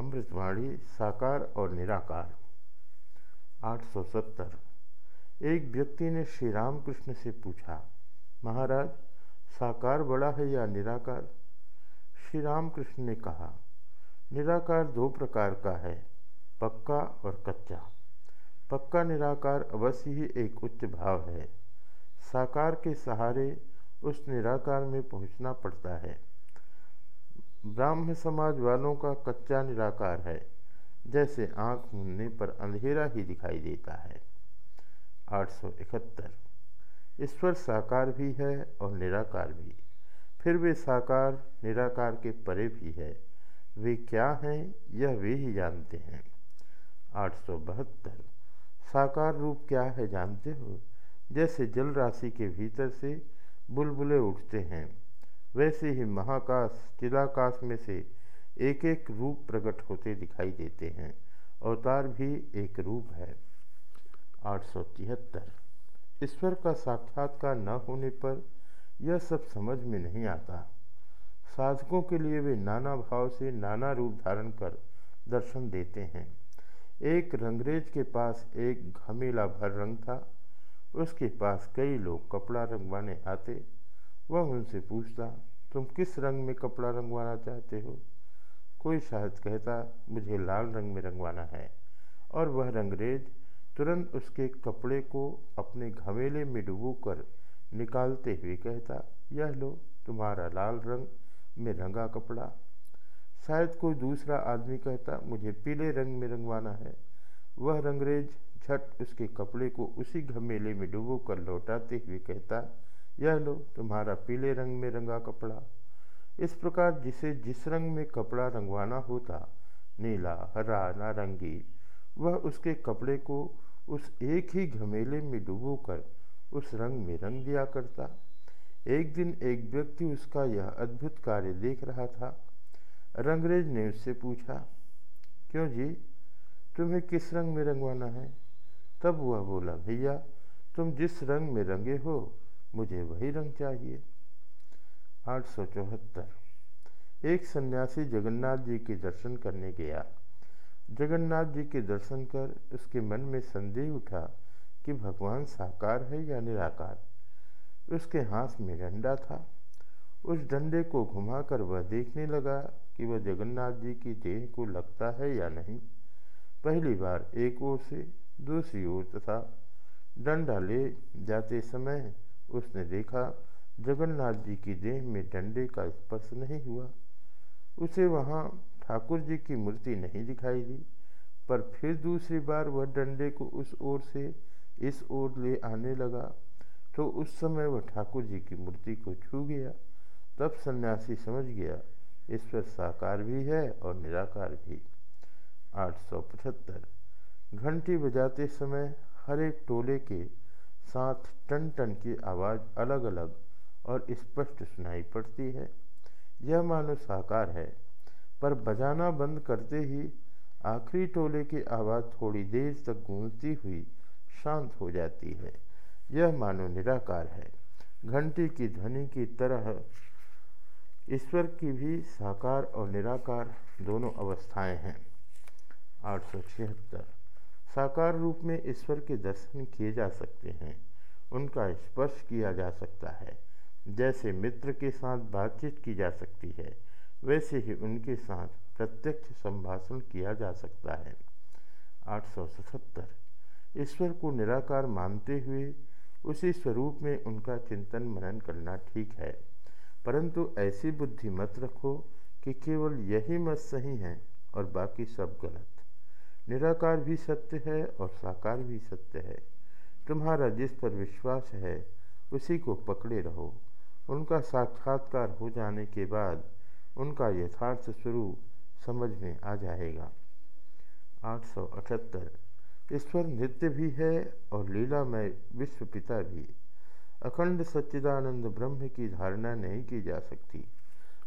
अमृतवाणी, साकार और निराकार। 870 एक व्यक्ति ने श्री रामकृष्ण से पूछा, महाराज, साकार बड़ा है या निराकार? श्री रामकृष्ण ने कहा, निराकार दो प्रकार का है, पक्का और कच्चा। पक्का निराकार अवश्य ही एक उच्च भाव है। साकार के सहारे उस निराकार में पहुँचना पड़ता है। ब्राह्म समाज वालों का कच्चा निराकार है। जैसे आँख मुनने पर अंधेरा ही दिखाई देता है। आठ सौ इकहत्तर। ईश्वर साकार भी है और निराकार भी। फिर वे साकार, निराकार के परे भी है। वे क्या हैं, यह वे ही जानते हैं। आठ सौ बहत्तर। साकार रूप क्या है जानते हो? जैसे जल राशि के भीतर से बुलबुले उठते हैं। वैसे ही महाकाश चिलाकाश में से एक एक रूप प्रकट होते दिखाई देते हैं। अवतार भी एक रूप है। आठ सौ तिहत्तर। ईश्वर का साक्षात्कार न होने पर यह सब समझ में नहीं आता। साधकों के लिए वे नाना भाव से नाना रूप धारण कर दर्शन देते हैं। एक रंगरेज के पास एक घमेला भर रंग था। उसके पास कई लोग कपड़ा रंगवाने आते। वह उनसे पूछता, तुम किस रंग में कपड़ा रंगवाना चाहते हो? कोई शायद कहता, मुझे लाल रंग में रंगवाना है। और वह रंगरेज तुरंत उसके कपड़े को अपने घमेले में डुबो कर निकालते हुए कहता, यह लो, तुम्हारा लाल रंग में रंगा कपड़ा। शायद कोई दूसरा आदमी कहता, मुझे पीले रंग में रंगवाना है। वह रंगरेज झट उसके कपड़े को उसी घमेले में डुबो कर लौटाते हुए कहता यह लो, तुम्हारा पीले रंग में रंगा कपड़ा। इस प्रकार जिसे जिस रंग में कपड़ा रंगवाना होता, नीला, हरा, नारंगी, वह उसके कपड़े को उस एक ही घमेले में डुबो कर उस रंग में रंग दिया करता। एक दिन एक व्यक्ति उसका यह अद्भुत कार्य देख रहा था। रंगरेज ने उससे पूछा, क्यों जी? तुम्हें किस रंग में रंगवाना है? तब वह बोला, भैया, तुम जिस रंग में रंगे हो मुझे वही रंग चाहिए। आठ सौ चौहत्तर। एक सन्यासी जगन्नाथ जी के दर्शन करने गया। जगन्नाथ जी के दर्शन कर उसके मन में संदेह उठा कि भगवान साकार है या निराकार। उसके हाथ में डंडा था। उस डंडे को घुमाकर वह देखने लगा कि वह जगन्नाथ जी की देह को लगता है या नहीं। पहली बार एक ओर से, दूसरी ओर तथा डंडा ले जाते समय उसने देखा, जगन्नाथ जी की देह में डंडे का स्पर्श नहीं हुआ। उसे वहाँ ठाकुर जी की मूर्ति नहीं दिखाई दी, पर फिर दूसरी बार वह डंडे को उस ओर से, इस ओर ले आने लगा। तो उस समय वह ठाकुर जी की मूर्ति को छू गया। तब सन्यासी समझ गया ईश्वर साकार भी है और निराकार भी। आठ सौ पचहत्तर, घंटी बजाते समय हर एक टोले के साथ टन टन की आवाज़ अलग अलग और स्पष्ट सुनाई पड़ती है। यह मानो साकार है, पर बजाना बंद करते ही आखिरी टोले की आवाज़ थोड़ी देर तक गूंजती हुई शांत हो जाती है। यह मानो निराकार है। घंटी की ध्वनि की तरह ईश्वर की भी साकार और निराकार दोनों अवस्थाएँ हैं। आठ सौ छिहत्तर। साकार रूप में ईश्वर के दर्शन किए जा सकते हैं। उनका स्पर्श किया जा सकता है। जैसे मित्र के साथ बातचीत की जा सकती है, वैसे ही उनके साथ प्रत्यक्ष संभाषण किया जा सकता है। आठ सौ सतहत्तर। ईश्वर को निराकार मानते हुए उसी स्वरूप में उनका चिंतन मनन करना ठीक है। परंतु ऐसी बुद्धि मत रखो कि केवल यही मत सही है और बाकी सब गलत। निराकार भी सत्य है और साकार भी सत्य है। तुम्हारा जिस पर विश्वास है, उसी को पकड़े रहो। उनका साक्षात्कार हो जाने के बाद उनका यथार्थ स्वरूप समझ में आ जाएगा। आठ सौ अठहत्तर। ईश्वर नित्य भी है और लीलामय विश्व पिता भी। अखंड सच्चिदानंद ब्रह्म की धारणा नहीं की जा सकती।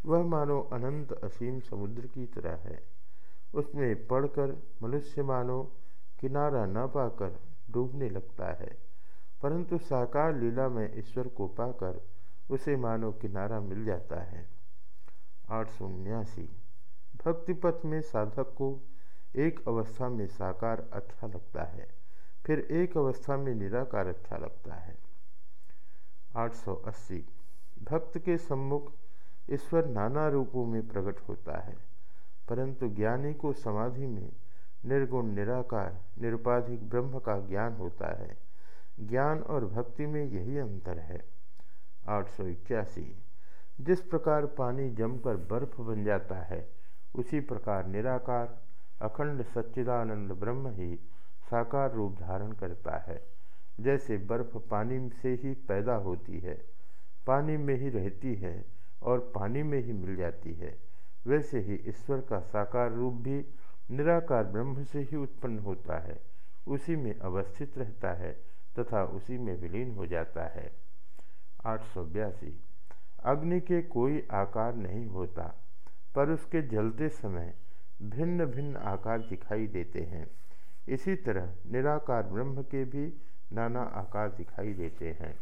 वह मानो अनंत असीम समुद्र की तरह है। उसमें पढ़कर मनुष्य मानो किनारा न पाकर डूबने लगता है। परंतु साकार लीला में ईश्वर को पाकर उसे मानो किनारा मिल जाता है। आठ सौ उन्यासी। भक्तिपथ में साधक को एक अवस्था में साकार अच्छा लगता है, फिर एक अवस्था में निराकार अच्छा लगता है। 880 भक्त के सम्मुख ईश्वर नाना रूपों में प्रकट होता है। परंतु ज्ञानी को समाधि में निर्गुण, निराकार, निरुपाधिक ब्रह्म का ज्ञान होता है। ज्ञान और भक्ति में यही अंतर है। आठ सौ इक्यासी। जिस प्रकार पानी जमकर बर्फ़ बन जाता है, उसी प्रकार निराकार, अखंड सच्चिदानंद ब्रह्म ही साकार रूप धारण करता है। जैसे बर्फ़ पानी से ही पैदा होती है, पानी में ही रहती है और पानी में ही मिल जाती है। वैसे ही ईश्वर का साकार रूप भी निराकार ब्रह्म से ही उत्पन्न होता है। उसी में अवस्थित रहता है तथा उसी में विलीन हो जाता है। आठ सौ बयासी। अग्नि के कोई आकार नहीं होता, पर उसके जलते समय भिन्न भिन्न आकार दिखाई देते हैं। इसी तरह निराकार ब्रह्म के भी नाना आकार दिखाई देते हैं।